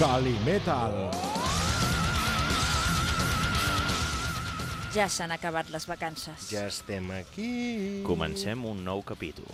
Calimetal. Ja s'han acabat les vacances. Ja estem aquí. Comencem un nou capítol.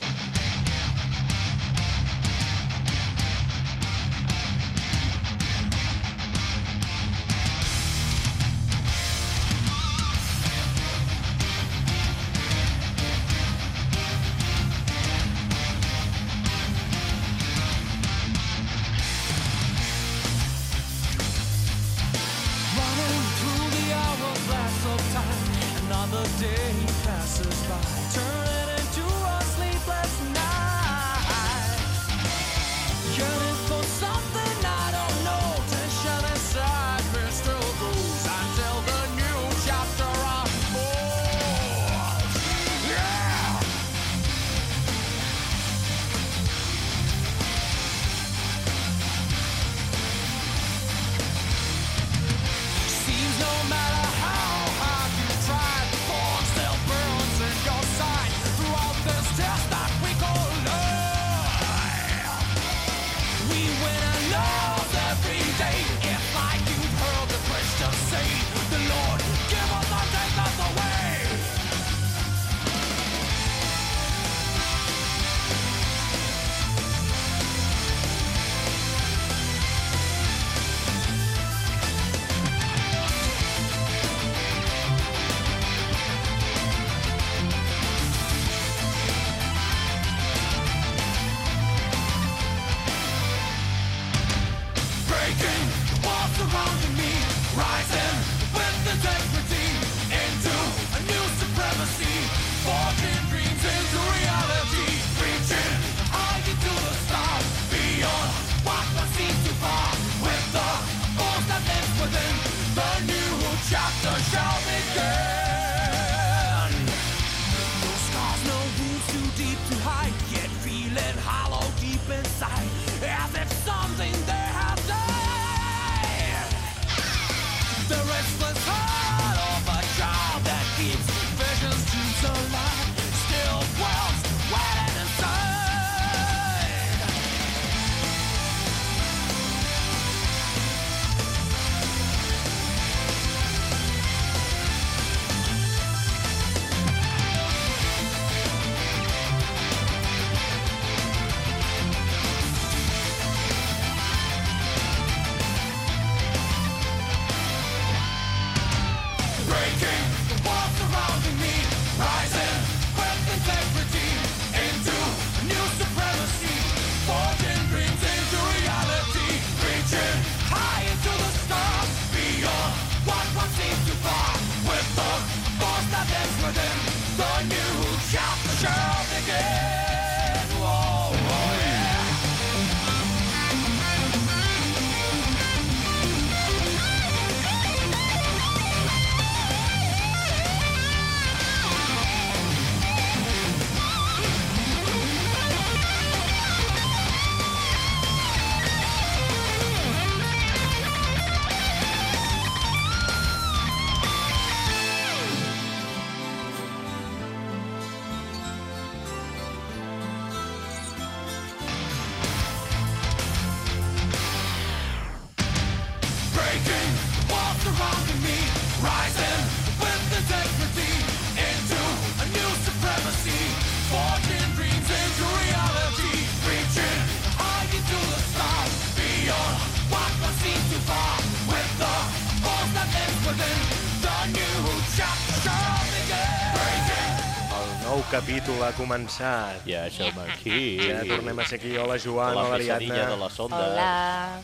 Capítol ha començat. Ja som aquí. Ja tornem a ser aquí. Hola, Joan, la hola, pesadilla de Ariadna. les ondes. Hola.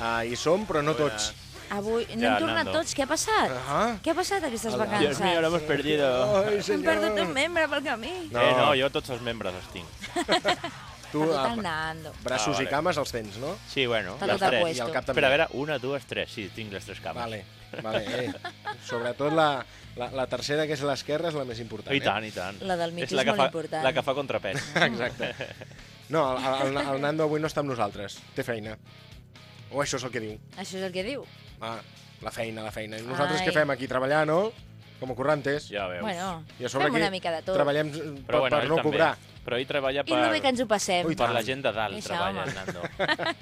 Ah, hi som, però no tots. Avui no Ja, hem tornat Nando. tots. Què ha passat? Ah. Què ha passat aquestes Hola. vacances? Dios mío, lo hemos perdido. Ai, Hem perdut un membre pel camí. No. Eh, no, jo tots els membres els tinc. Tu, Tot ah, el Nando. braços Ah, i vale. cames els tens, no? Sí, bueno, Està les tot a tres. I el cap també. Espera, a veure, una, dues, tres. Sí, tinc les tres cames. Vale, vale, eh. Sobretot la, la, la tercera, que és l'esquerra, és la més important. I tant, i tant. La del mig és, la és que molt fa, important. La que fa contrapès. Eh? Exacte. No, el, el, el Nando avui no està amb nosaltres. Té feina. O això és el que diu. Això és el que diu. Ah, la feina, la feina. I nosaltres Ai. què fem aquí? Treballar, no? com a currantes. Ja veus. Bueno, I a sobre fem aquí una mica de tot. treballem eh, per, bueno, per no també. cobrar. Però ell treballa I lo bé que per, ens ho passem. Ui, per la gent de dalt, Això, treballa, home. Nando.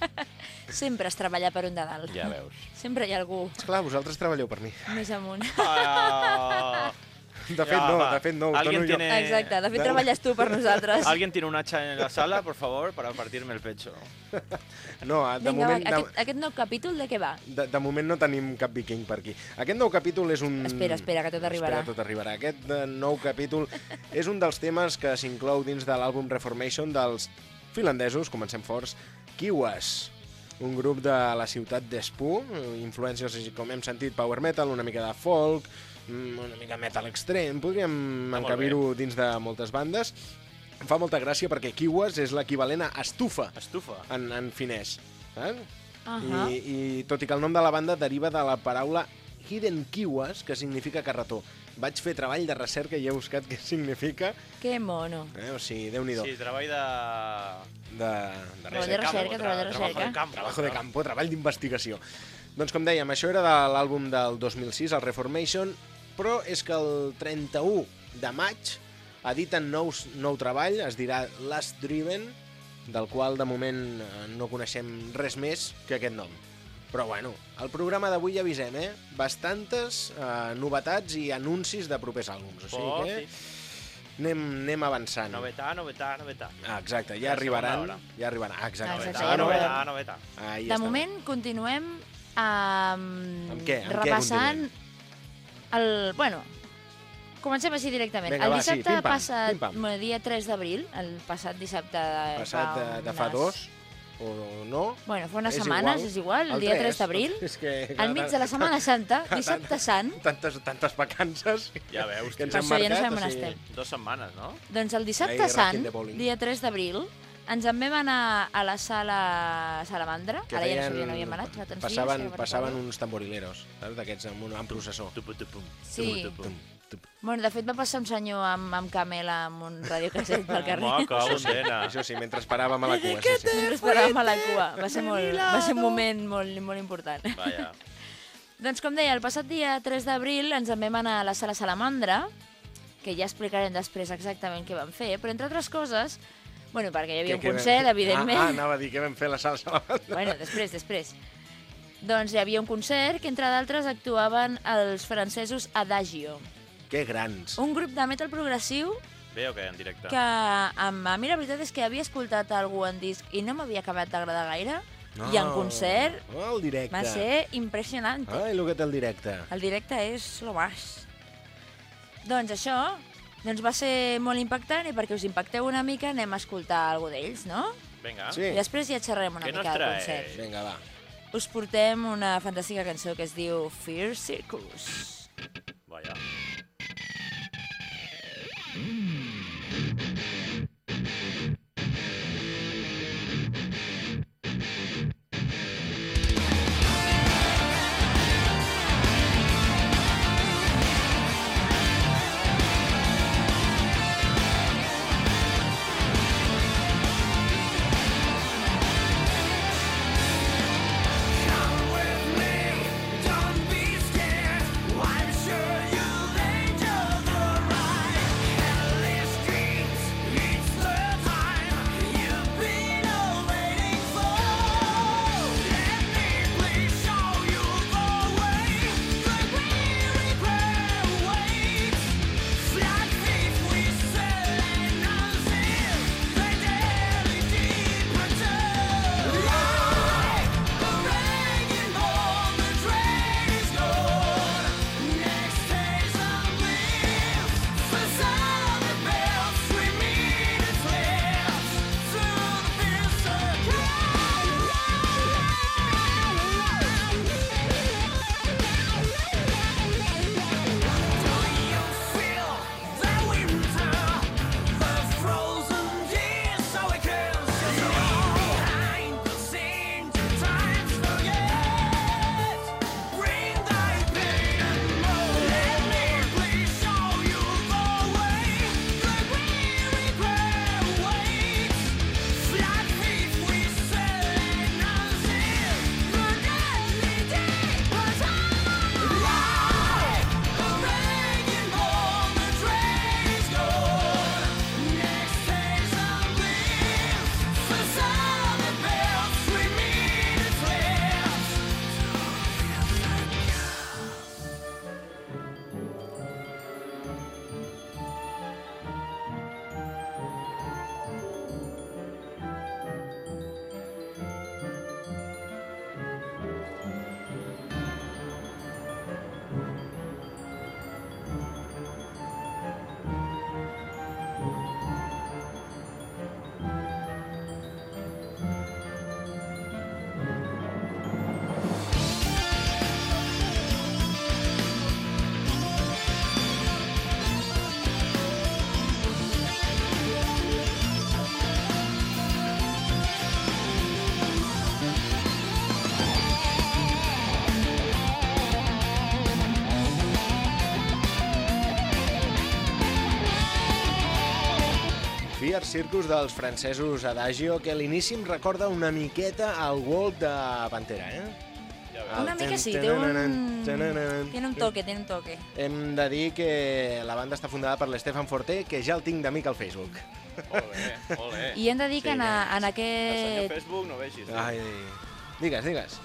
Sempre es treballa per un de dalt. Ja veus. Sempre hi ha algú Esclar, vosaltres treballeu per mi. més amunt. Ah, De fet, no, de fet, no, ho Alguien dono jo. tiene- Exacte, de fet de- treballes tu per nosaltres. ¿Alguien tiene un hacha en la sala, por favor, para partirme el pecho? No, de Vinga, moment... va, de, aquest, aquest nou capítol de què va? de, de moment no tenim cap viking per aquí. Aquest nou capítol és un... Espera, espera, que tot arribarà. Espera, tot arribarà. Aquest eh, nou capítol és un dels temes que s'inclou dins de l'àlbum Reformation dels finlandesos, comencem forts, Kiwas, un grup de la ciutat d'Espoo, influències, com hem sentit, power metal, una mica de folk, una mica metal extrem, podríem molt encabir-ho dins de moltes bandes. Em fa molta gràcia perquè Kiwas és l'equivalent a estufa Estufa. en, en finès. Eh? Ahà. I, I tot i que el nom de la banda deriva de la paraula Hidden Kiwas, que significa carretó. Vaig fer treball de recerca i he buscat què significa. Que mono. Eh? O sigui, déu-n'hi-do. Sí, treball de... De, de Treball de recerca. recerca, treball de recerca. de campo. Trabajo de campo, treball d'investigació. Doncs com dèiem, això era de l'àlbum del 2006, el Reformation, però és que el 31 de maig editen nous, nou treball, es dirà Last Driven, del qual de moment eh, no coneixem res més que aquest nom. Però bueno, al programa d'avui ja avisem, eh? Bastantes eh, novetats i anuncis de propers àlbums. O sigui Oh, que sí. anem, anem avançant. Novetà, novetà, novetà. Ah, exacte, ja arribaran. Ja arribaran, ah, exacte. Novetà, ja novetà, arribaran. novetà. Ahí De està. moment continuem um, Amb què? Amb què repassant el... Bueno, comencem així directament. Vinga, el va, sí, dissabte pim-pam, passat, pim-pam. bueno, dia 3 d'abril, el passat dissabte de, Passat de, de fa unes- dos, o no? Bueno, fa unes És setmanes, igual. és igual, el, El dia 3 tres. d'abril, És que... al mig de la Setmana Santa, dissabte sant, Tantes, tantes vacances Ja veus, que tio. ens Per han això ja no marcat. sabem on estem. Dos setmanes, no? doncs el dissabte Ahir, sant, Bowling. dia 3 d'abril, ens en vam anar a la sala Salamandra, que ara ja no sabia on havíem anat, fa tants passaven, dies no passaven uns tamborileros, saps? D'aquests amb un amb processó. Sí. Bueno, de fet va passar un senyor amb, amb camel amb un radiocasset pel carrer. Home, que bondena. Això sí, mentre esperàvem a la cua. Sí, sí. Mentre esperàvem a la cua. Va ser, molt, va ser un moment molt, molt important. Vaja. doncs com deia, el passat dia 3 d'abril ens en vam anar a la sala Salamandra, que ja explicarem després exactament què vam fer, però entre altres coses, bueno, perquè hi havia Què- un vam concert, fer? evidentment. Ah, ah, anava a dir que vam fer la sala Salamandra. Bueno, després, després. Doncs hi havia un concert que, entre d'altres, actuaven els francesos Adagio, Que grans. un grup de metal progressiu Bé o què, en directe? que a, a mi la veritat és que havia escoltat algú en disc i no m'havia acabat d'agradar gaire, i en concert Oh, el directe. va ser impressionant. Ai, el que té el directe. El directe és lo más. Doncs això, doncs va ser molt impactant i perquè us impacteu una mica anem a escoltar alguna d'ells, no? Vinga. Sí. I després ja xerrem una Què mica del concert. Vinga, va. Us portem una fantàstica cançó que es diu Fear Circus. Vaja. Come Beer Circus dels francesos Adagio, que a l'inici em recorda una miqueta al World de Pantera, eh? Ja El. Una mica ten- sí, té un... Tiene un toque, tiene un toque. Hem de dir que la banda està fundada per l'Estefan Forté, que ja el tinc d'amic al Facebook. Molt bé, molt bé. I hem de dir que Sí, en, a- en El senyor aquest... Facebook no vegis. eh? Ai, digues, digues.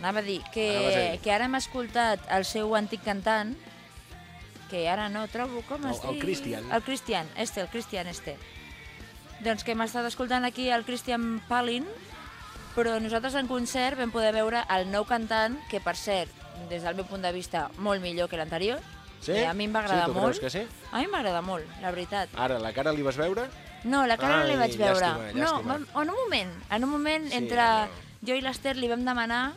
Anava a dir Anaves a que, dir. que ara hem escoltat el seu antic cantant, que ara no trobo com El- es el diu. Christian. El Christian, este, el Christian este. Doncs que hem estat escoltant aquí el Christian Palin, però nosaltres en concert vam poder veure el nou cantant, que per cert, des del meu punt de vista, molt millor que l'anterior. Sí? I a mi em va agradar sí, molt. que sí? A mi m'agrada molt, la veritat. Ara, la cara li vas veure? No, la cara no Ai, li vaig veure. llàstima, No, llàstima. vam- en un moment, en un moment, Sí, entre no. jo i l'Ester li vam demanar,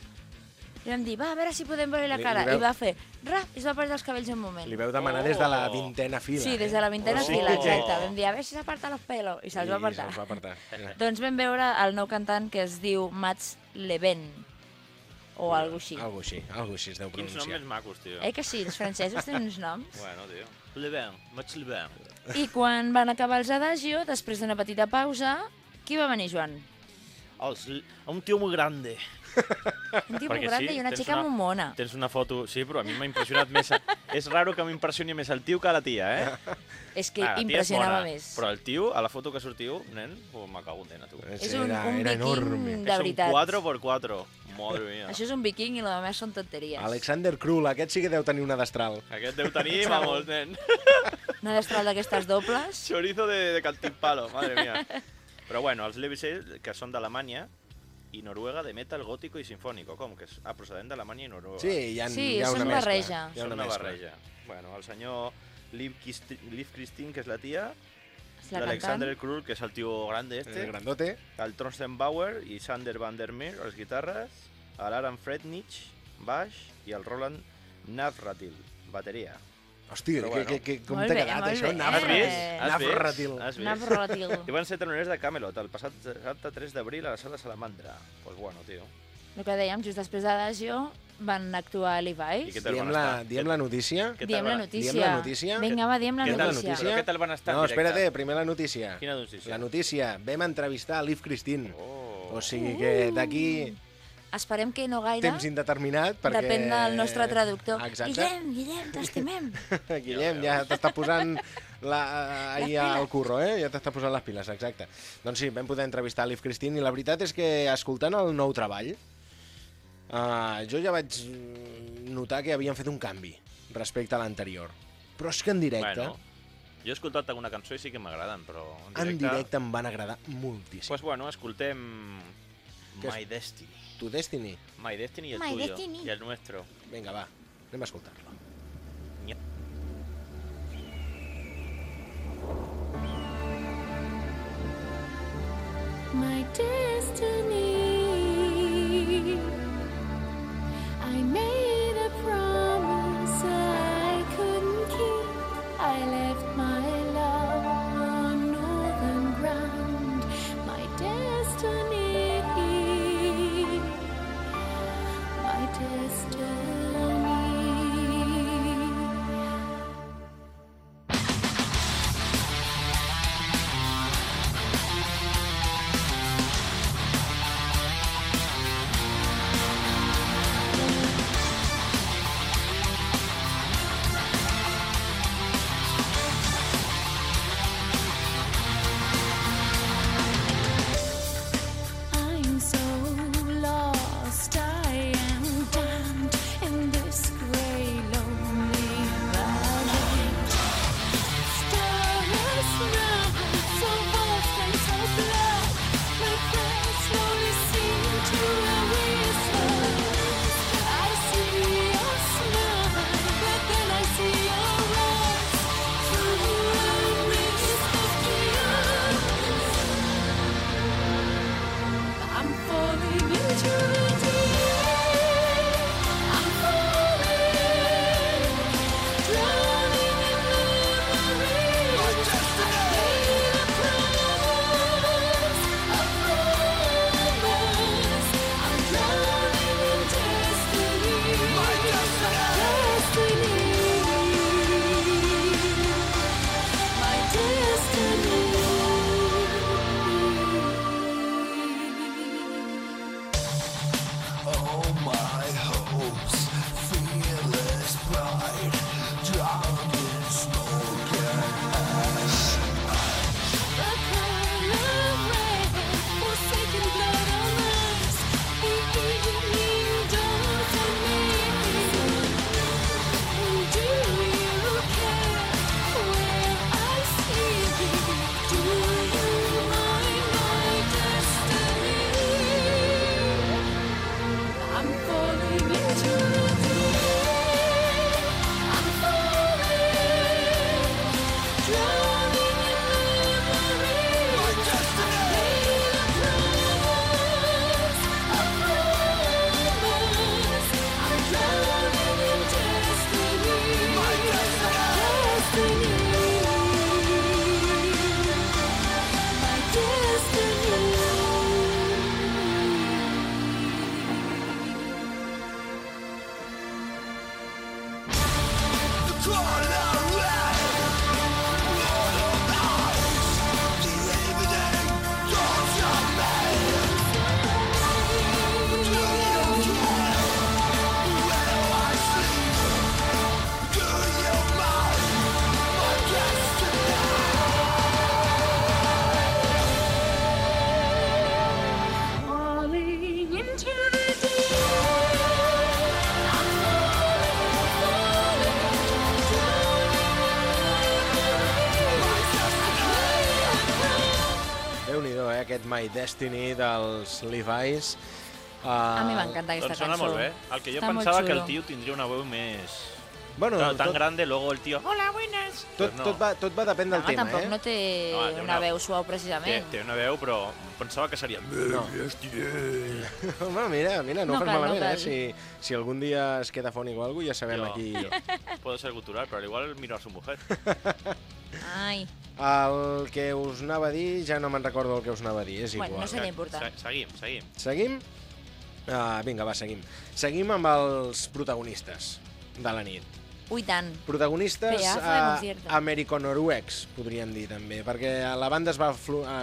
li vam dir, va, a veure si podem veure la Li- cara. li veu- I va fer, ra, i es va perdre els cabells un moment. Li veu demanar des de la Oh. vintena fila. Sí, des eh? de la vintena Oh. fila, exacte. Vam dir, a veure si s'aparta los pelos. I se'ls va apartar. se'ls va apartar. Doncs vam veure el nou cantant que es diu Mats Leven, o algo així. Algo així, algo així es deu Quins noms pronunciar. més macos, tio. Eh que sí, els francesos tenen uns noms. Bueno, tio. Le ben, maig le ben. I quan van acabar els Adagio, després d'una petita pausa, qui va venir, Joan? Els, un tio molt grande. Un tipus Perquè grande sí, i una tens xica una- molt mona. Tens una foto... Sí, però a mi m'ha impressionat més... és raro que m'impressioni més el tio que la tia, eh? És que Ah, impressionava bona, més. Però el tio, a la foto que sortiu, nen, oh, me cago en dena, tu. És un, era, un era viking enorme. de veritat. És un 4x4. Madre mia. Això és un viking i la més són tonteries. Alexander Krull, aquest sí que deu tenir una destral. Aquest deu tenir, vamos, nen. Una destral d'aquestes dobles. Chorizo de, de cantimpalo, madre mía. Però bueno, els Levisay, que són d'Alemanya, i Noruega de metal gótico i sinfònico. Com? Que és ah, procedent d'Alemanya i Noruega. Sí, hi ha, Sí, hi ha una barreja. Hi ha una, una mescla. barreja. Bueno, el senyor Liv, Kisti- Liv Christine, que és la tia, l'Alexander. Krull, que és el tio grande este, El grandote. el Thorsten Bauer i Sander van der Meer, les guitarres, l'Aran Frednich, baix, i el Roland Navratil, bateria. Hòstia, Però que, bueno. que, que, com Molt t'ha bé, quedat molt això? bé. Has vist? Has vist? Has vist? I van ser teloners de Camelot el passat dissabte 3 d'abril a la sala Salamandra. Pues bueno, tio. El que dèiem, just després d'Adagio van actuar a I tal Diem van la, estar? diem la notícia. Què tal Diem la van- notícia. diem la notícia? Vinga, va, diem la Què tal, notícia. Però què tal van estar en No, directe? espera't, primer la notícia. Quina notícia? La notícia. Vam entrevistar Liv Christine. Oh. O sigui que d'aquí Esperem que no gaire. temps indeterminat perquè... Depèn del nostre traductor. Exacte. Guillem, Guillem, t'estimem. Guillem, ja t'està posant la, ahir al curro, eh? Ja t'està posant les piles, exacte. Doncs sí, vam poder entrevistar Liv Christine i la veritat és que escoltant el nou treball, uh, jo ja vaig notar que havien fet un canvi respecte a l'anterior. Però és que en directe, Bueno, jo he escoltat alguna cançó i sí que m'agraden, però en directe... en directe em van agradar moltíssim. Pues bueno, escoltem és? My Destiny. Tu Destiny? My Destiny y el My tuyo. Destiny. Y el nuestro. Vinga, va, anem a escoltar-lo. my destiny. I made Destiny dels Levi's. Uh, A mi m'encanta aquesta Doncs sona cançó. molt bé. El que jo Està pensava que el tio tindria una veu més... Bueno, Claro, tan tot, grande, luego el tío... Hola, buenas! tot, Pues no. tot, va, tot va depèn del No, tema, tampoc eh? no té Home, té una una- veu suau Té, precisament. té una veu, però pensava que seria... No. Home, mira, mira, no, No fas cal, no malament, cal. eh? Si, si algun dia es queda fònic o alguna cosa, ja sabem Jo, aquí... jo. Puedo ser gutural, pero al igual miro a su mujer. Ai, El que us anava a dir, ja no me'n recordo el que us anava a dir, és igual. Bueno, no sé. Seria important. Se- Seguim, seguim. Seguim? Uh, vinga, va, seguim. Seguim amb els protagonistes de la nit. ui tant. Protagonistes uh, concierto. americano-noruecs, podríem dir també, perquè la banda es va,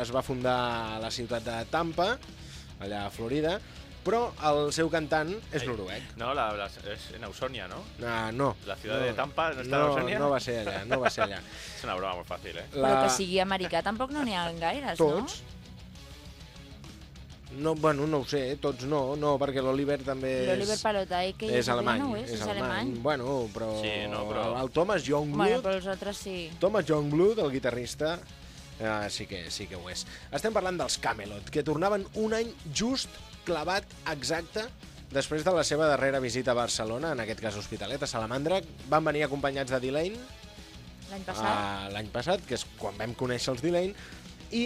es va fundar a la ciutat de Tampa, allà a Florida, però el seu cantant és Ai. noruec. No, la, la- es en Ausonia, ¿no? Uh, no. La ciudad no, de Tampa no està no, en Ausonia? No va ser allà, no va ser allà. Es una broma muy fácil, ¿eh? Però que sigui americà tampoc no n'hi ha gaires, Tots? No, bueno, no ho sé, tots no, no, perquè l'Oliver també no? és... L'Oliver Palotai, que és alemany, no ho és, és, alemany. Bueno, però, Sí, no, però- el Thomas Bueno, Youngblood, però els altres sí. Thomas Youngblood, el guitarrista, eh, sí, que, sí que ho és. Estem parlant dels Camelot, que tornaven un any just clavat exacte després de la seva darrera visita a Barcelona, en aquest cas Hospitalet, a Salamandra. Van venir acompanyats de Delane L'any passat. ah, l'any passat, que és quan vam conèixer els Delane, i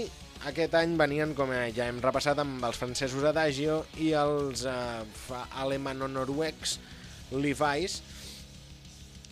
aquest any venien, com ja hem repassat, amb els francesos Adagio i els eh, fa- alemano-noruecs Levi's,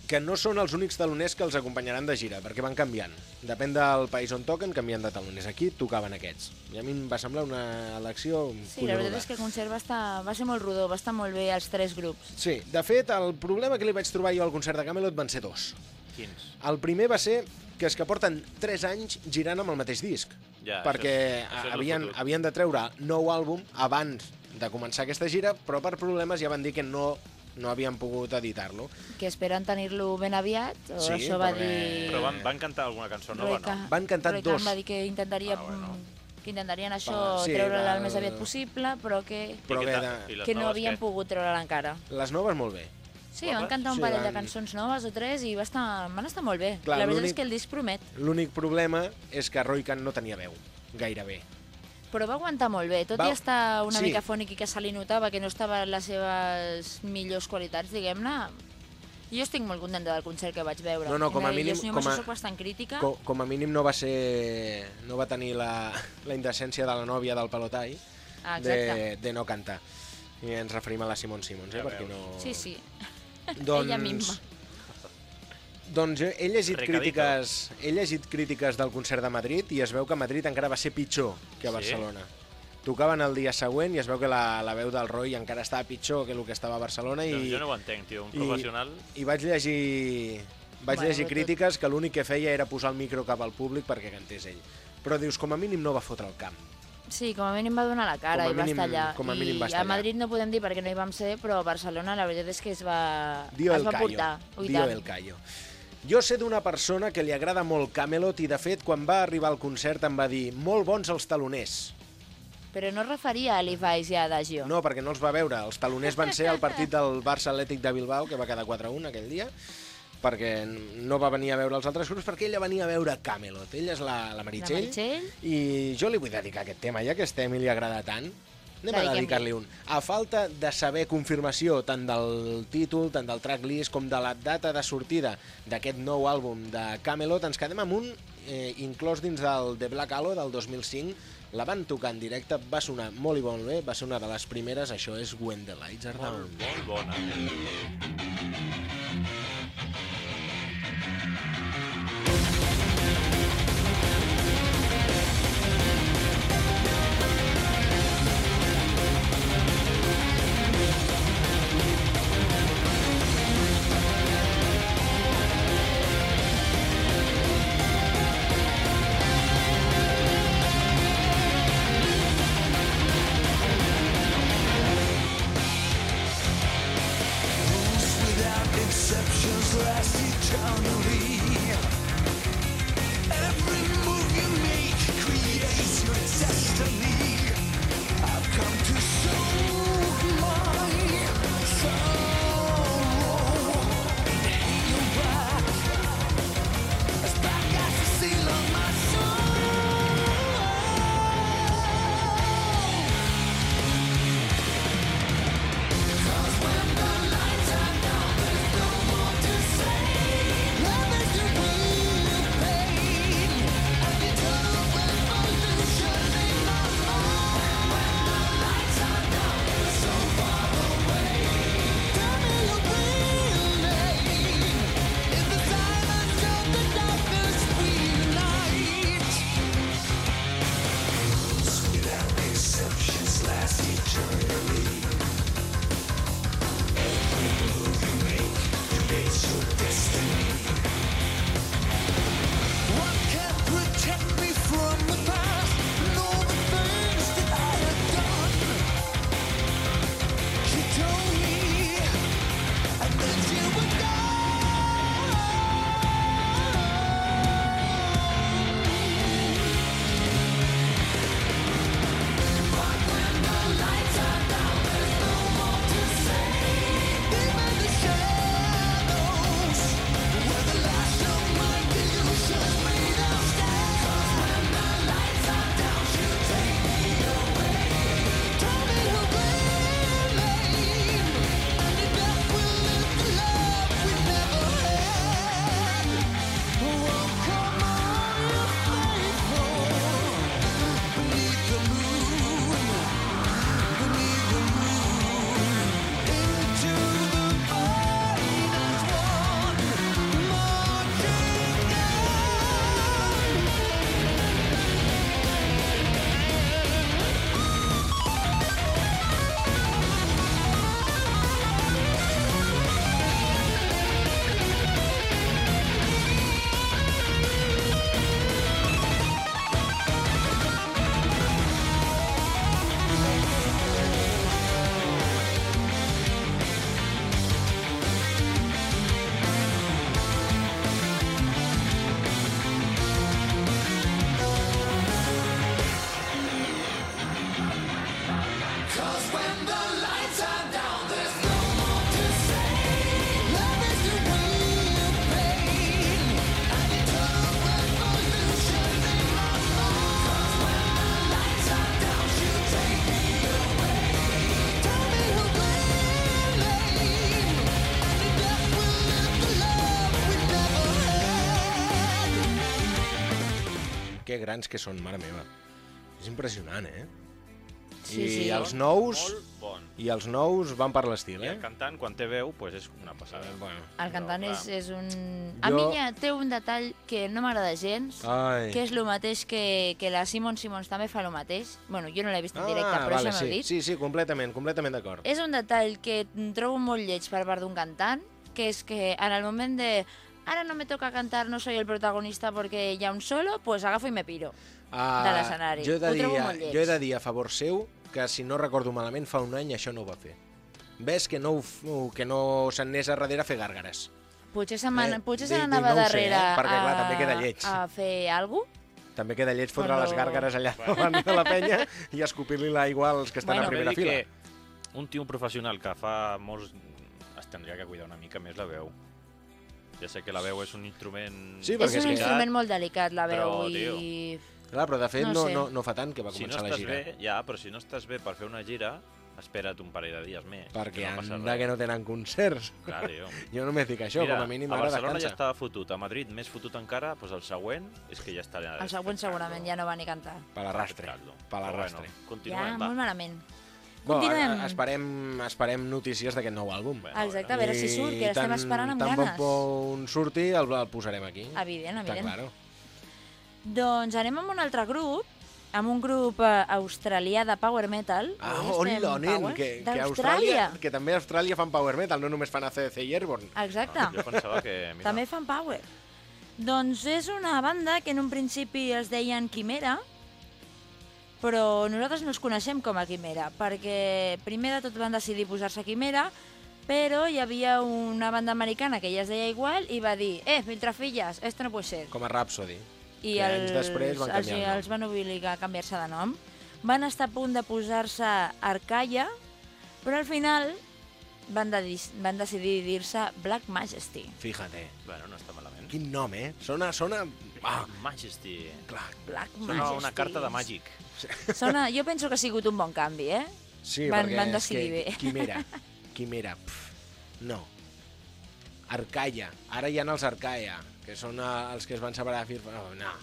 que no són els únics taloners que els acompanyaran de gira, perquè van canviant. Depèn del país on toquen, canvien de taloners. Aquí tocaven aquests. I a mi em va semblar una elecció Sí, la veritat és que el concert va, estar, va ser molt rodó, va estar molt bé els tres grups. Sí, de fet, el problema que li vaig trobar jo al concert de Camelot van ser dos. Quins? El primer va ser que és que porten 3 anys girant amb el mateix disc. Ja, perquè això és- això havien, havien de treure nou àlbum abans de començar aquesta gira, però per problemes ja van dir que no, no havien pogut editar-lo. Que esperen tenir-lo ben aviat, o Sí, això va perquè- dir... Però van, van cantar alguna cançó nova, Roy no? Van cantar Khan dos. va dir que intentaria Ah, bueno. que intentarien això, Va, sí, treure-la va, el més aviat possible, però que, Però que de- que no havien què? pogut treure-la encara. Les noves molt bé. Sí, van cantar un Sí, parell de van- cançons noves o tres i va estar, van estar molt bé. Clar, la veritat és que el disc promet, L'únic problema és que Roy Khan no tenia veu, gairebé. Però va aguantar molt bé, tot Va- i estar una sí. mica fònic i que se li notava que no estava en les seves millors qualitats, diguem-ne. Jo estic molt contenta del concert que vaig veure. No, no, com a mínim- Jo, com a- soc bastant crítica. Com, com a mínim no va ser... no va tenir la, la indecència de la nòvia del Palotai Ah, de, de no cantar. I ens referim a la Simon Simons, eh? Ja perquè no... Sí, sí. Doncs, Ella misma. Doncs jo he llegit, Recadito. crítiques, he llegit crítiques del concert de Madrid i es veu que Madrid encara va ser pitjor que Sí? Barcelona. Tocaven el dia següent i es veu que la, la veu del Roy encara estava pitjor que el que estava a Barcelona i, Doncs jo no ho entenc, tio. Un i- professional... i vaig llegir, vaig Bueno, llegir crítiques que l'únic que feia era posar el micro cap al públic perquè cantés ell. Però dius, com a mínim no va fotre el camp. Sí, com a mínim va donar la cara i va mínim- estar allà. com a I mínim va estar a. Madrid no podem dir perquè no hi vam ser, però a Barcelona la veritat és que es va, Dio es el va callo. portar. Ui, Dio tant. el callo. Jo sé d'una persona que li agrada molt Camelot i, de fet, quan va arribar al concert em va dir molt bons els taloners. Però no es referia a Levi's i a Adagio. No, perquè no els va veure. Els taloners van ser al partit del Barça Atlètic de Bilbao, que va quedar 4-1 aquell dia, perquè no va venir a veure els altres grups, perquè ella venia a veure Camelot. Ella és la, la La Meritxell, Meritxell? i jo li vull dedicar aquest tema, ja que estem i li agrada tant. Anem a dedicar-li un. A falta de saber confirmació tant del títol, tant del tracklist, com de la data de sortida d'aquest nou àlbum de Camelot, ens quedem amb un eh, inclòs dins del The Black Halo del 2005. La van tocar en directe, va sonar molt i molt bé, va ser una de les primeres, això és When the Lights Are Down. Molt, molt bona. Que grans que són, mare meva. És impressionant, eh? Sí, I sí. els nous... Bon. I els nous van per l'estil, I eh? el cantant, quan té veu, pues és una passada. Eh, Bueno. El cantant No, és, és un... A Jo- mi ja té un detall que no m'agrada gens, Ai. que és el mateix que, que la Simon Simons també fa el mateix. Bueno, jo no l'he vist en directe, ah, però vale, això sí, dit. sí, sí, completament, completament d'acord. És un detall que trobo molt lleig per part d'un cantant, que és que en el moment de ara no me toca cantar, no soy el protagonista porque hi ha un solo, pues agafo i me piro. Ah, de l'escenari. Jo he de, dir, jo he de dir a favor seu que, si no recordo malament, fa un any això no ho va fer. Ves que no, que no se'n anés a darrere a fer gàrgares. Potser se, man, Eh, n'anava no ho sé, eh, darrere perquè, clar, a, també queda lleig. a fer alguna cosa. També queda lleig fotre Però- les gàrgares allà davant de la penya i escopir-li l'aigua als que estan Bueno, a primera fila. que un tio professional que fa molts... es tindria que cuidar una mica més la veu. Ja sé que la veu és un instrument... Sí, És un que- instrument molt delicat, la veu, Però, i... Clar, però de fet No no, sé. no, no fa tant que va si no començar la estàs gira. bé, ja, però si no estàs bé per fer una gira, espera't un parell de dies més. Perquè que no anda res. que no tenen concerts. Clar, tio. Jo només dic això, Mira, com a mínim a Barcelona ja estava fotut, a Madrid més fotut encara, doncs el següent és que ja estarà... El següent segurament ja no va ni cantar. Per l'arrastre. Per l'arrastre. Bueno, Ja, continuem, molt va. malament. Bueno, Continuem. a- esperem, esperem notícies d'aquest nou àlbum. Bueno, Exacte, a veure si surt, que l'estem esperant amb tan ganes. bon on surti, el, el posarem aquí. Evident, evident. claro. Doncs anem amb un altre grup, amb un grup eh, australià de power metal. Ah, nen, power. que, que D'Austràlia. Austràlia, que també a Austràlia fan power metal, no només fan ACDC i Airborne. Exacte. Ah, jo pensava que... Mira, També fan power. Doncs és una banda que en un principi es deien Quimera, però nosaltres no els coneixem com a Quimera, perquè primer de tot van decidir posar-se Quimera, però hi havia una banda americana que ja es deia igual i va dir, eh, filtrafilles, esto no puede ser. Com a Rhapsody. I que anys després van els, canviar el els van obligar a canviar-se de nom. Van estar a punt de posar-se Arcaia, però al final van, de, van decidir dir-se Black Majesty. Fíjate. Bueno, no està malament. Quin nom, eh? Sona, sona... Ah, Majesty. clar. Black Sona Majesty. una carta de Magic. Sona, jo penso que ha sigut un bon canvi, eh? Sí, Van- perquè van és decidir que, bé. Quimera. Quimera. Pf, no. Arcaia. Ara hi ha els Arcaia, que són eh, els que es van separar de Fear... Oh, no.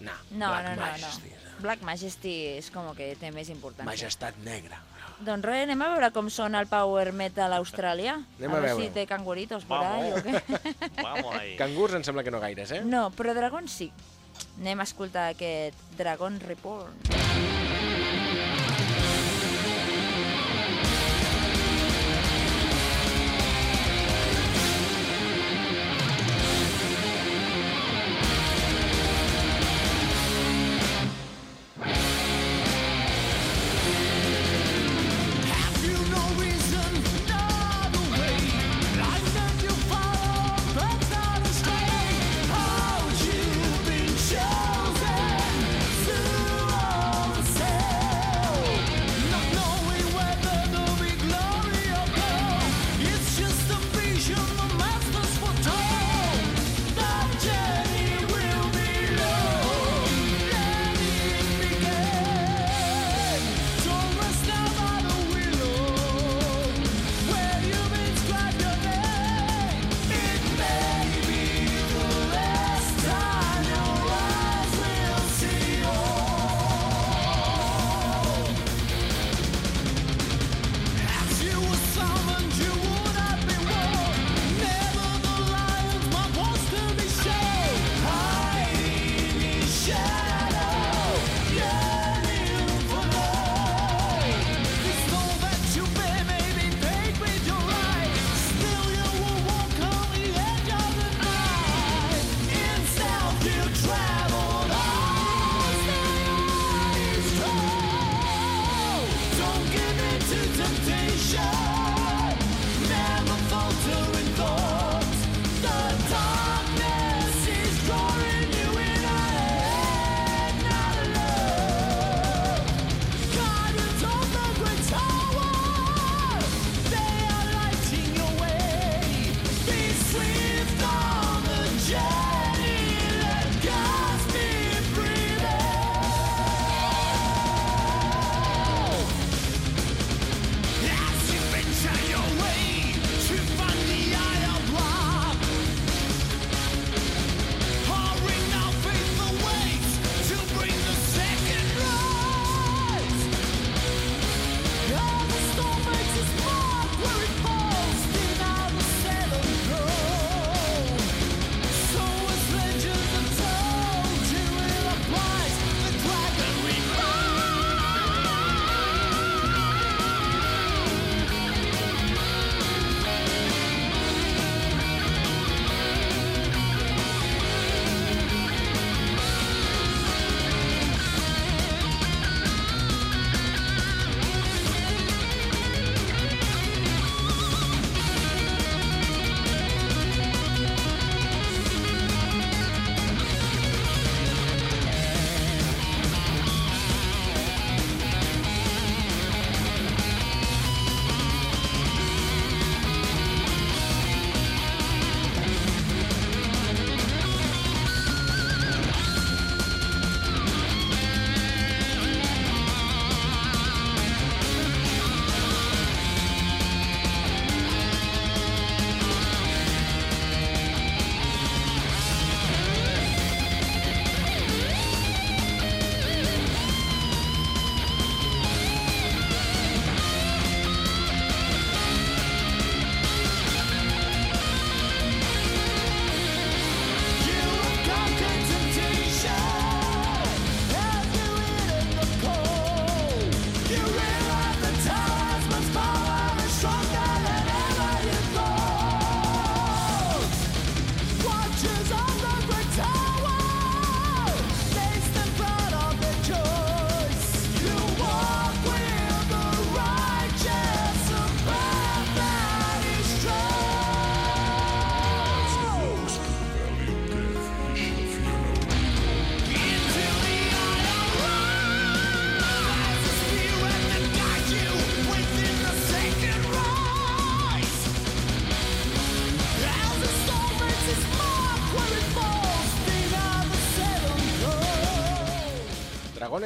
No. No, Black no, no, Majesty. no. Black Majesty és com que té més importància. Majestat negra. Doncs res, anem a veure com sona el power metal australià. Anem a veure veure. si té canguritos por ahí o Vamos. què. Vamos ahí. Cangurs em sembla que no gaires, eh? No, però dragons sí. Anem a escoltar aquest Dragon Reborn. Have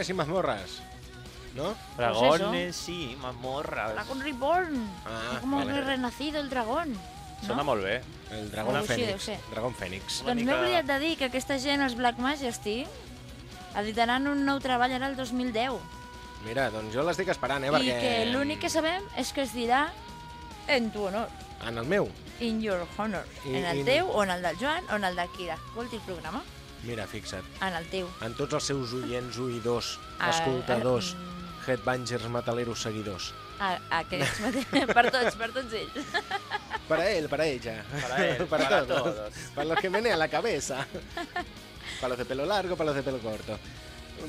Dragones y mazmorras. ¿No? Dragones i mazmorras. Dragon Reborn. Ah, Como vale. que renacido el dragón. Sona No? molt bé. El Dragón Oh, sí, deu Fénix. ser. Dragón Fénix. Una Doncs m'he mica- oblidat de dir que aquesta gent, els Black Majesty, editaran un nou treball ara el 2010. Mira, doncs jo l'estic esperant, eh? I Perquè... que l'únic que sabem és que es dirà en tu honor, En el meu. in your honor. I- en el i- teu, o en el del Joan, o en el del qui escolti el programa. Mira, fixa't. En el teu. En tots els seus oients, oïdors, Ah, escoltadors, ah, headbangers, metaleros, seguidors. A, a aquests mateixos, per tots, per tots ells. Para él, para ella. Para él, para todos. todos. Para los que menea la cabeza. Para los de pelo largo, para los de pelo corto.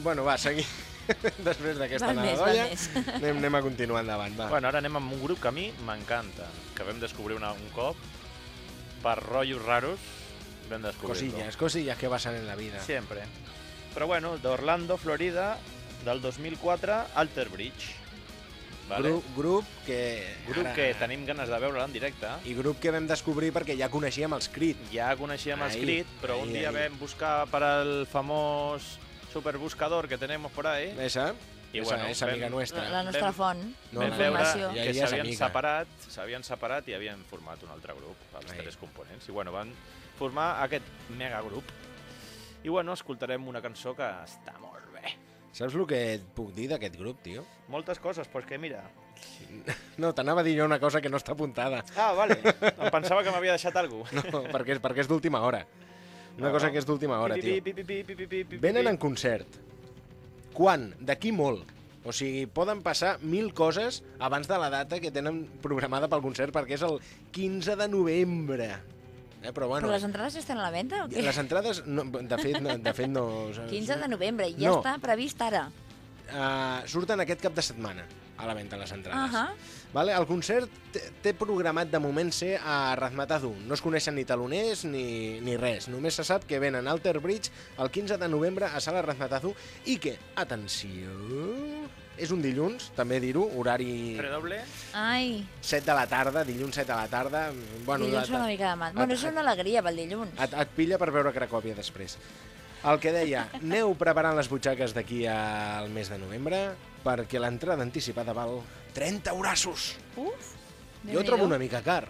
Bueno, va, seguim. Després d'aquesta nadadolla, anem, anem a continuar endavant, va. Bueno, ara anem amb un grup que a mi m'encanta, que vam descobrir una, un cop, per rotllos raros, vam descobrir-lo. cosillas, cosillas que pasan en la vida. Siempre. Però bueno, d'Orlando, Florida, del 2004, Alter Bridge. Vale? Grup, grup que... Grup ara- que tenim ganes de veure'l en directe. I grup que vam descobrir perquè ja coneixíem els Creed. Ja coneixíem Ahí, Creed, però un ahí, dia ahí. vam buscar per al famós superbuscador que tenemos por ahí. Esa, I esa bueno, amiga vam- nuestra. La, nostra Vam- font No, vam no, veure que s'havien amiga. separat, s'havien separat i havien format un altre grup, els Ai. tres components. I bueno, van formar aquest megagrup. I bueno, escoltarem una cançó que està molt bé. Saps el que et puc dir d'aquest grup, tio? Moltes coses, però és que mira... No, t'anava a dir jo una cosa que no està apuntada. Ah, vale. em pensava que m'havia deixat alguna cosa. No, perquè, perquè és d'última hora. Una cosa que és d'última hora, tio. Venen en concert. Quan? D'aquí molt. O sigui, poden passar mil coses abans de la data que tenen programada pel concert, perquè és el 15 de novembre. Eh, però bueno, Però les entrades ja estan a la venda o què? les entrades, no, de fet, no, de fet no... 15 de novembre, i ja No. està previst ara. Uh, surten aquest cap de setmana a la venda les entrades. Ahà. Vale? El concert té- programat de moment ser a Razmatazú. No es coneixen ni taloners ni, ni res. Només se sap que venen Alter Bridge el 15 de novembre a Sala Razmatazú i que, atenció, és un dilluns, també dir-ho, horari Redoble. Ai, 7 de la tarda, dilluns 7 de la tarda. Bueno, dilluns una mica de mal. Bueno, és una alegria pel dilluns. et, et pilla per veure Cracòvia després. El que deia, aneu preparant les butxaques d'aquí al mes de novembre perquè l'entrada anticipada val 30 eurassos. Uf, Jo ho trobo una mica car.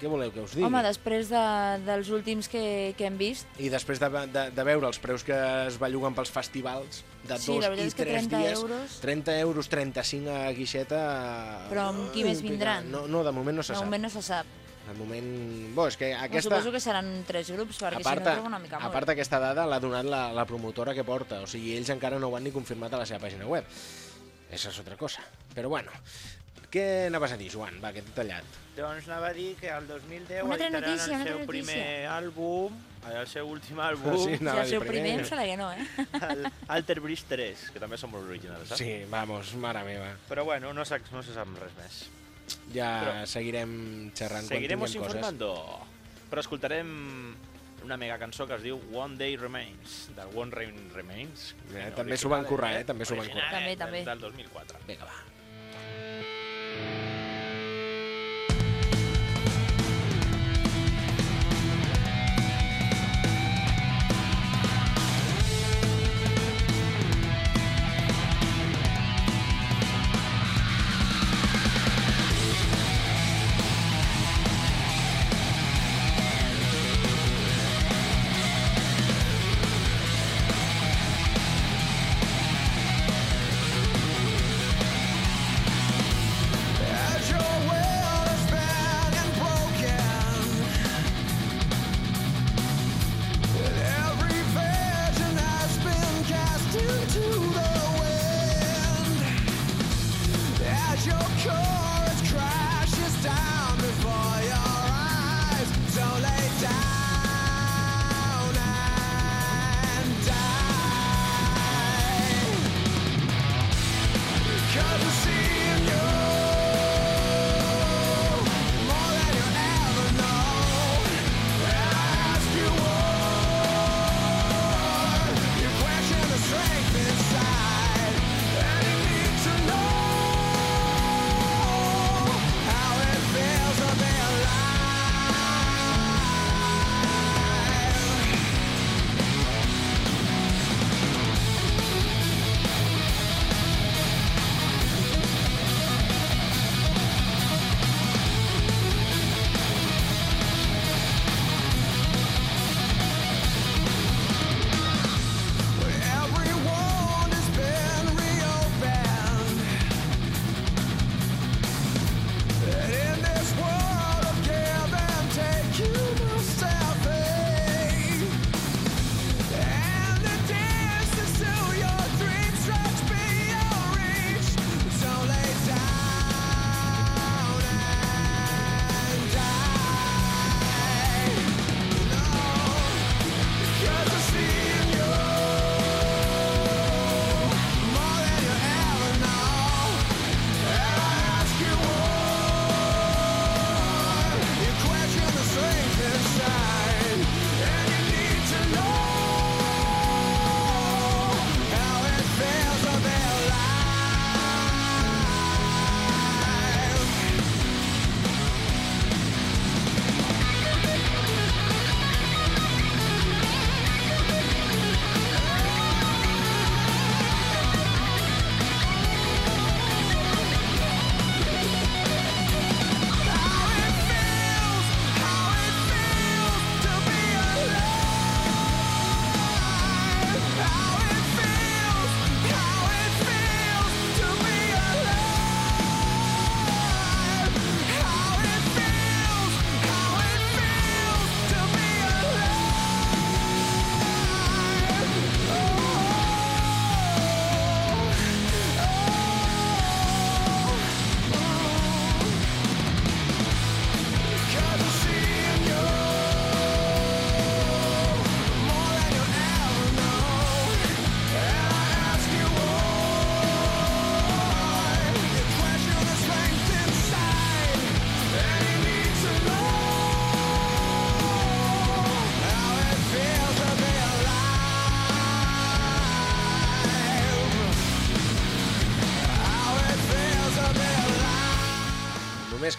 Què voleu que us digui? Home, després de, dels últims que, que hem vist, I després de, de, de veure els preus que es belluguen pels festivals de Sí, dos i tres 30 dies, euros. 30 euros, 35 a Guixeta... Però amb qui més vindran? No, no, de moment no se de sap. moment no se sap. De moment... Bo, és que Aquesta... Suposo que seran tres grups, perquè a part, si no trobo una mica a molt. part aquesta dada l'ha donat la, la promotora que porta, o sigui, ells encara no ho han ni confirmat a la seva pàgina web. Això és altra cosa. Però bueno, què anaves a dir, Joan? Va, que t'he tallat. Doncs anava a dir que el 2010 Una editaran notícia, el seu altra primer notícia. àlbum, el seu últim àlbum, Sí, Si a el seu primer em sembla que no, eh? el Alter Bridge 3, que també són molt originals, saps? Sí, vamos, mare meva. Però bueno, no, saps, no se sap res més. Ja Però- seguirem xerrant Seguiremos quan tinguem informando. Però escoltarem una mega cançó que es diu One Day Remains, del One Rain Remains. Eh, també s'ho van currar, eh? També s'ho van currar. També, també. Del 2004. coses. Vinga, va.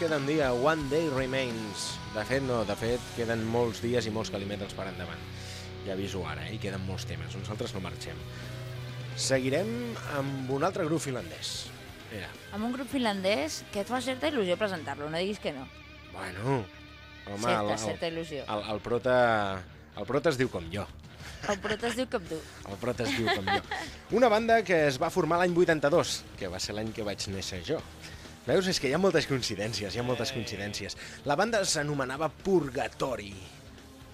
Queda un dia, one day remains. De fet, no, de fet, queden molts dies i molts quilòmetres per endavant. Ja aviso ara, eh? hi queden molts temes, nosaltres no marxem. Seguirem amb un altre grup finlandès. Mira, Amb un grup finlandès que et fa certa il·lusió presentar-lo, no diguis que no. bueno, home, certa, el, certa el, il·lusió. el, el, prota, el prota es diu com jo. El prota es diu com tu. El prota es diu com jo. Una banda que es va formar l'any 82, que va ser l'any que vaig néixer jo. Veus? És que hi ha moltes coincidències, hi ha moltes coincidències. La banda s'anomenava Purgatori.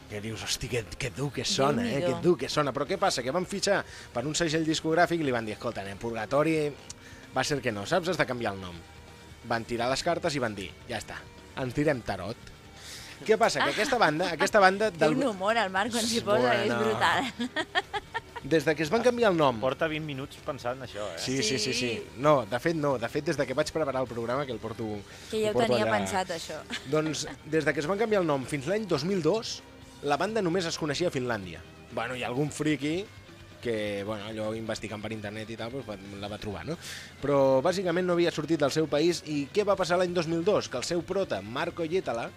Que dius, hosti, que, que dur que sona, eh? Que dur que sona. Però què passa? Que van fitxar per un segell discogràfic i li van dir, escolta, nen, Purgatori va ser que no, saps? Has de canviar el nom. Van tirar les cartes i van dir, ja està, ens direm Tarot. Què passa? Que aquesta banda, aquesta banda... Té un humor, el Marc, quan s'hi posa, Bueno. és brutal. Des de que es van canviar el nom... Porta 20 minuts pensant això, eh? Sí, sí, sí, sí. Sí. No, de fet no. De fet, des de que vaig preparar el programa, que el porto... Que ja ho porto tenia allà. pensat, això. Doncs des de que es van canviar el nom fins l'any 2002, la banda només es coneixia a Finlàndia. Bueno, hi ha algun friki que, bueno, allò investigant per internet i tal, doncs la va trobar, no? Però bàsicament no havia sortit del seu país i què va passar l'any 2002? Que el seu prota, Marco Yetala,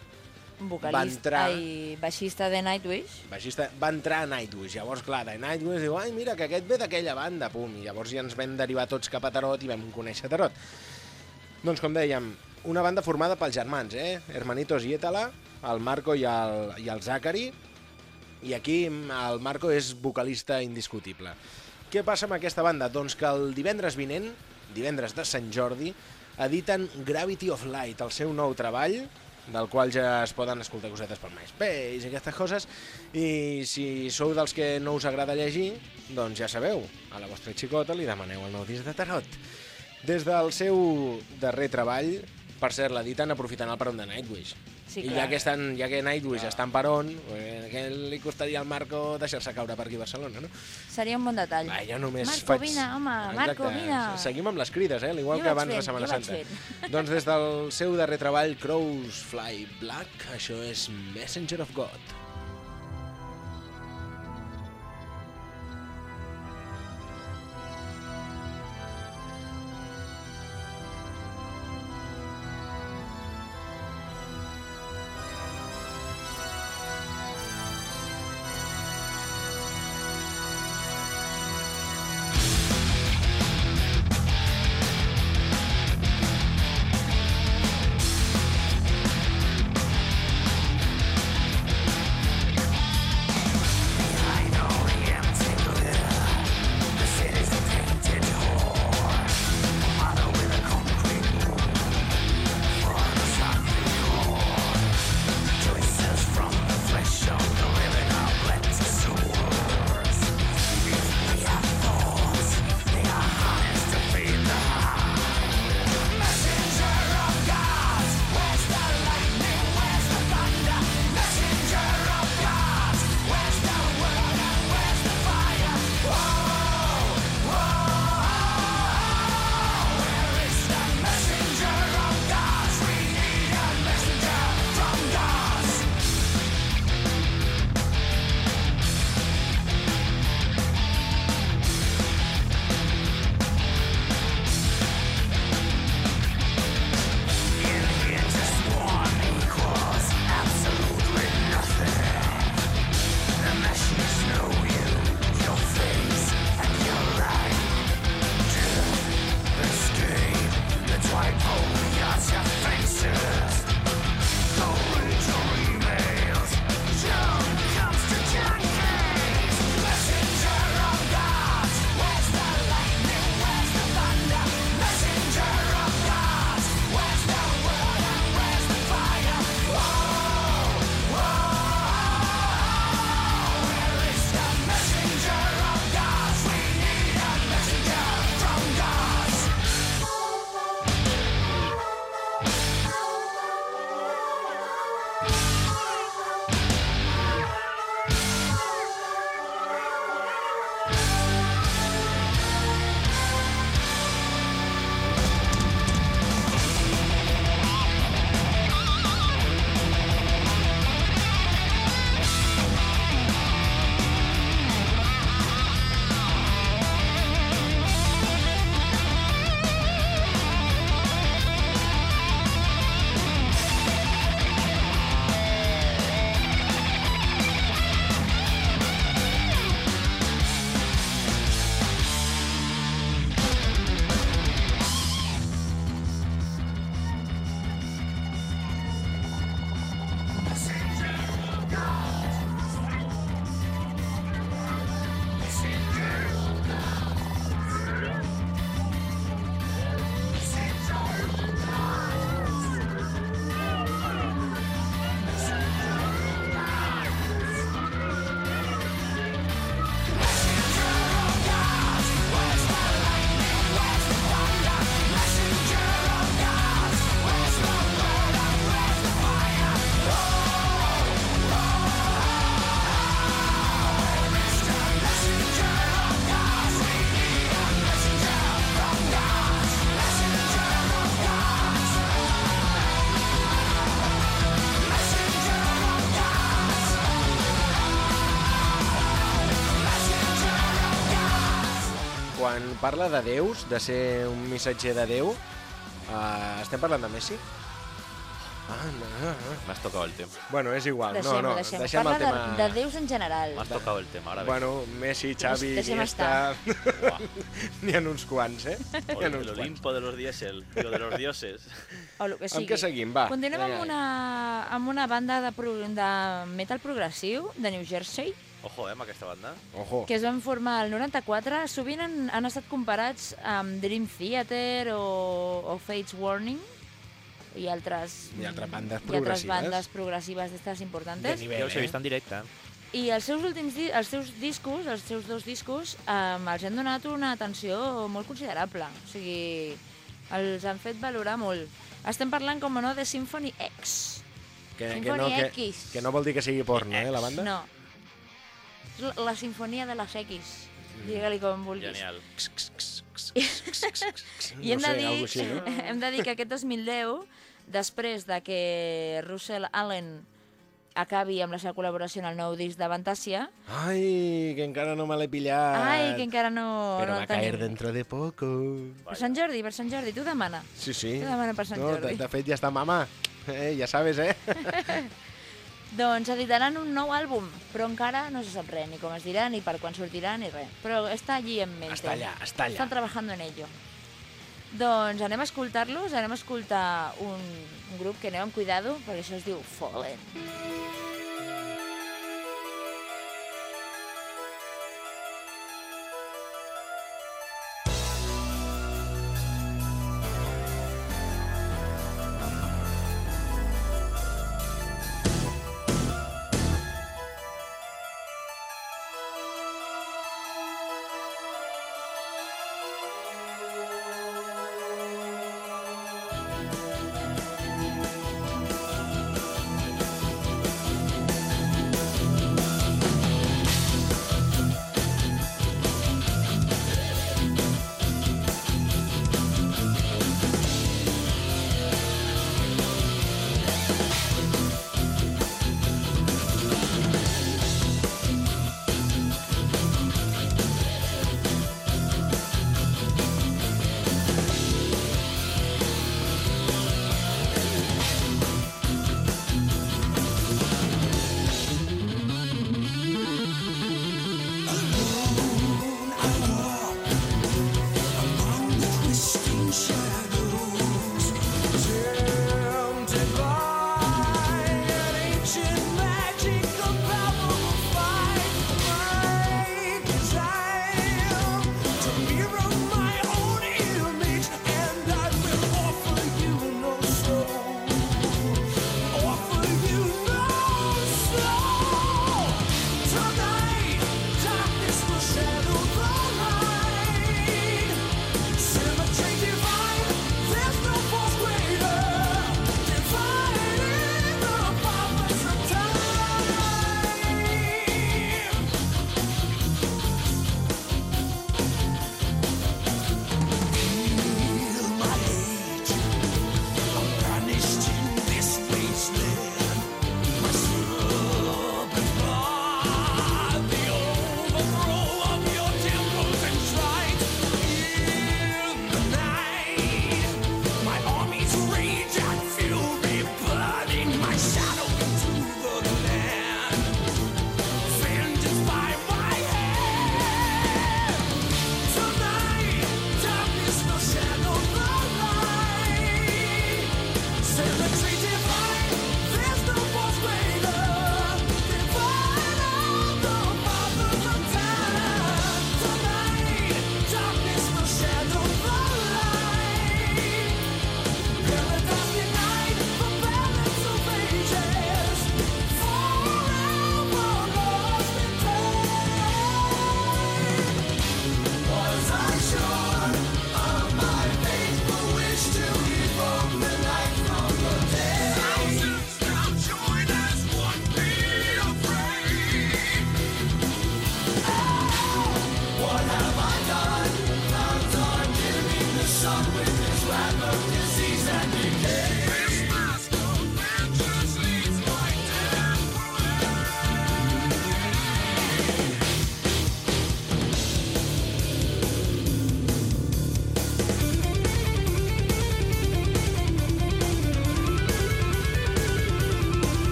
Un Va vocalista entrar- i baixista de Nightwish. baixista, va entrar a Nightwish. Llavors, clar, de Nightwish diu, ai, mira, que aquest ve d'aquella banda, pum. I llavors ja ens vam derivar tots cap a Tarot i vam conèixer Tarot. Doncs, com dèiem, una banda formada pels germans, eh? Hermanitos Yetala, el Marco i el, i el Zachary, i aquí el Marco és vocalista indiscutible. Què passa amb aquesta banda? Doncs que el divendres vinent, divendres de Sant Jordi, editen Gravity of Light, el seu nou treball, del qual ja es poden escoltar cosetes per MySpace i aquestes coses, i si sou dels que no us agrada llegir, doncs ja sabeu, a la vostra xicota li demaneu el nou disc de Tarot. Des del seu darrer treball, per cert, l'editen aprofitant el peron de Nightwish. Sí, I clar. ja que, estan, ja que Nightwish està en peron, eh, què li costaria al Marco deixar-se caure per aquí a Barcelona, no? Seria un bon detall. Va, jo només Marco, faig... vine, home, Marco, vine. Seguim amb les crides, eh? Igual Jo que abans de fent, Setmana jo vaig Santa. doncs des del seu darrer treball, Crows Fly Black, això és Messenger of God. Parla de déus, de ser un missatger de Déu, uh, estem parlant de Messi? Ah, no, no, no. M'has tocado el tema. Bueno, és igual. Deixem-ho, no, no, deixem-ho. deixem Parla el tema... de, de déus en general. M'has tocado el tema, ara bé. Bueno, Messi, Xavi, Deixem Iniesta... Buah. N'hi ha uns quants, eh? N'hi ha El, uns quants. Olimpo de los diésel, digo, de los dioses. O el que sigui. Amb què seguim? Va. Continuem amb una, amb una banda de, pro, de metal progressiu de New Jersey, Ojo, eh, amb aquesta banda. Ojo. que es van formar el 94. Sovint han, han estat comparats amb Dream Theater o, o Fates Warning i altres, I altres bandes i altres progressives. bandes progressives d'estes De importantes. nivell, Jo els he eh? vist en directe. I els seus últims di els seus discos, els seus dos discos, eh, els han donat una atenció molt considerable. O sigui, els han fet valorar molt. Estem parlant, com no, de Symphony X. Que, que, Symphony no, que, X. que no vol dir que sigui porno, eh, la banda? No. La, sinfonia de les X. Digue-li com vulguis. Genial. I hem, de dir, algo així, no? hem de dir que aquest 2010, després de que Russell Allen acabi amb la seva col·laboració en el nou disc de Fantasia, Ai, que encara no me l'he pillat. ai, que encara no, Però no va caer dentro de poco. Per Sant Jordi, per Sant Jordi, tu demana. Sí, sí. Què demana per Sant no, Jordi? De, de fet, ja està mama. Eh, ja sabes, eh? Doncs editaran un nou àlbum, però encara no se sap res, ni com es dirà, ni per quan sortirà, ni res. Però està allí en mente. Està allà, està allà. Estan trabajando en ello. Doncs anem a escoltar-los, anem a escoltar un, un grup que aneu amb cuidado, perquè això es diu Fallen. Fallen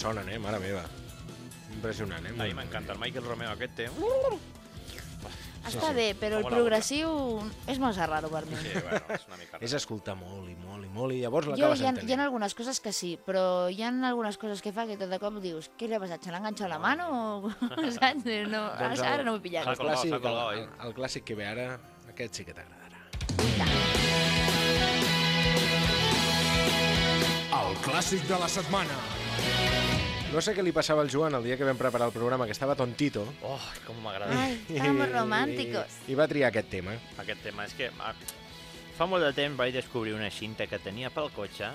sonen, eh? Mare meva. Impressionant, eh? A mi m'encanta. El Michael Romeo aquest té... Està bé, però el progressiu és massa raro per mi. Sí, bueno, és una mica... És escoltar molt i molt i molt i llavors l'acabes hi ha, entenent. hi ha algunes coses que sí, però hi ha algunes coses que fa que tot de cop dius què li ha passat? Se l'ha enganxat la mano? O... Saps? No, Doncs ara el- no m'ho he pillat. El clàssic, el, eh? el clàssic que ve ara, aquest sí que t'agradarà. El clàssic de la setmana. No sé què li passava al Joan el dia que vam preparar el programa, que estava tontito. Oh, com m'agrada. Ai, estamos románticos. I, I va triar aquest tema. Aquest tema. És que ah, fa molt de temps vaig descobrir una cinta que tenia pel cotxe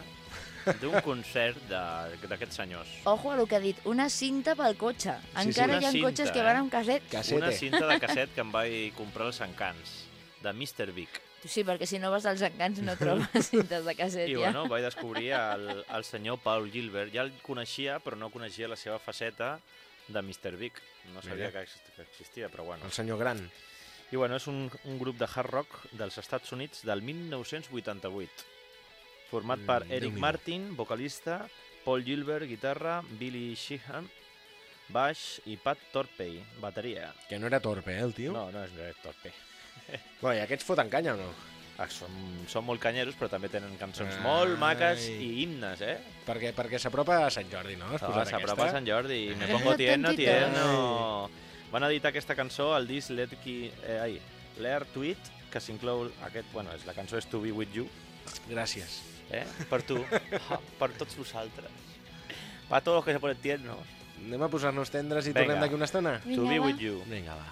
d'un concert de- d'aquests senyors. Ojo a el que ha dit, una cinta pel cotxe. sí, Encara una hi ha cinta, cotxes que eh? van amb caset. Cassete. Una cinta de casset que em vaig comprar als Encants, de Mr. Big. Sí, perquè si no vas als encants no trobes cintes de caset, I ja. bueno, vaig descobrir el, el senyor Paul Gilbert. Ja el coneixia, però no coneixia la seva faceta de Mr. Big. No sabia que exist- que existia, però bueno. El senyor gran. I bueno, és un, un grup de hard rock dels Estats Units del 1988, format per Mm, Eric Déu-n'hi-do. Martin, vocalista, Paul Gilbert, guitarra, Billy Sheehan, baix i Pat Torpey, bateria. Que no era torpe, eh, el tio? No, no és no és Torpey. Bueno, I aquests foten canya o no? Ah, són, són molt canyeros, però també tenen cançons Ai. molt maques i himnes, eh? Perquè, perquè s'apropa a Sant Jordi, no? Has Ah, posat S'apropa aquesta? Sant Jordi. Me Ah. pongo tierno, tierno. Van editar aquesta cançó al disc Let Ki... Eh, ai, Lear Tweet, que s'inclou aquest... Bueno, és, la cançó és To Be With You, Gràcies. eh? Per tu, ah, per tots vosaltres. Per tots los que se ponen tiernos. Anem a posar-nos tendres i Vinga. tornem d'aquí una estona? Vinga, to Be va. With You. Vinga, va.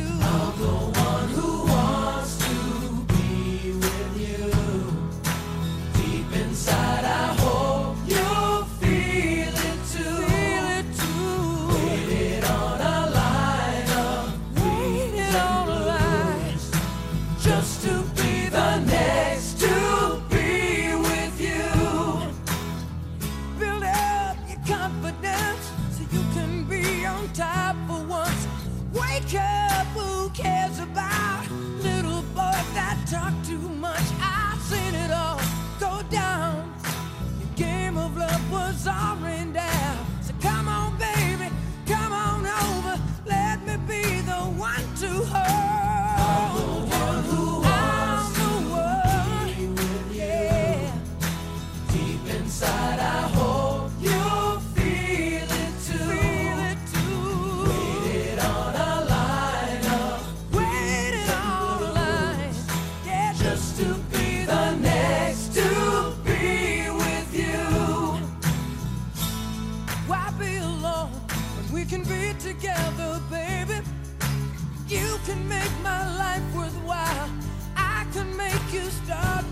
Can make my life worthwhile. I can make you start